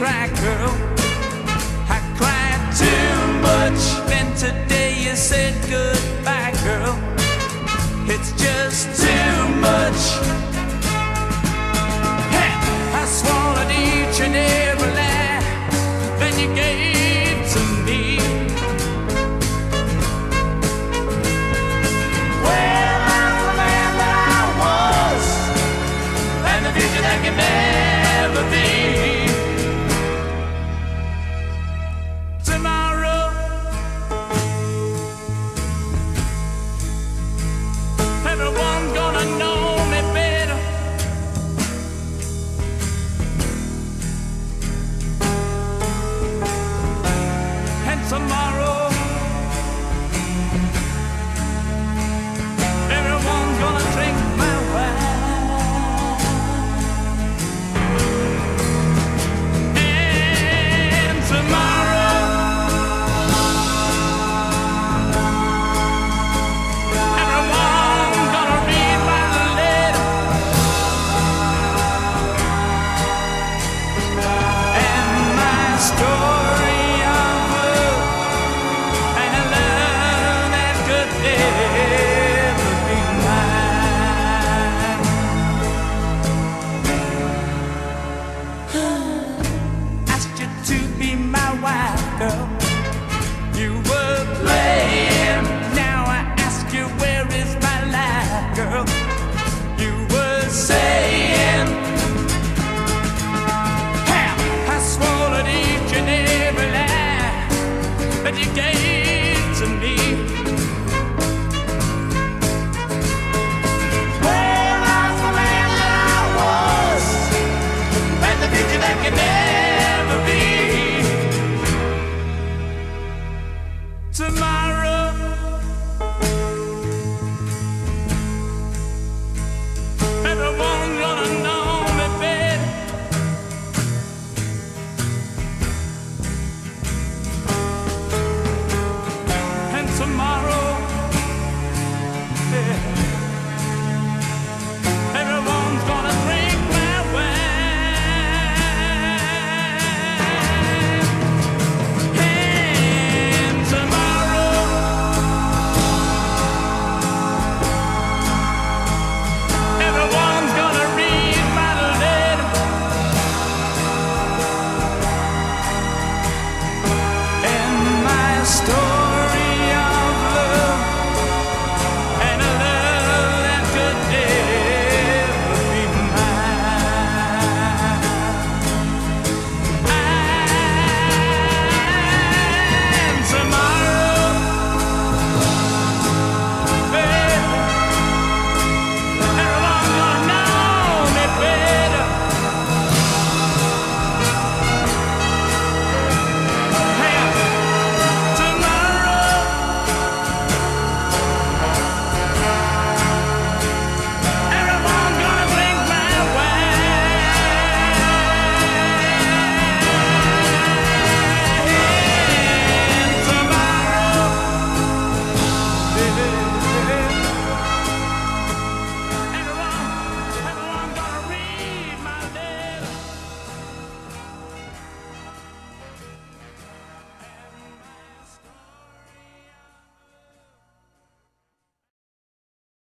girl. I cried too much. Then today you said goodbye, girl. It's just too much. Hey, I swallowed each and every lie. Then you gave tomorrow.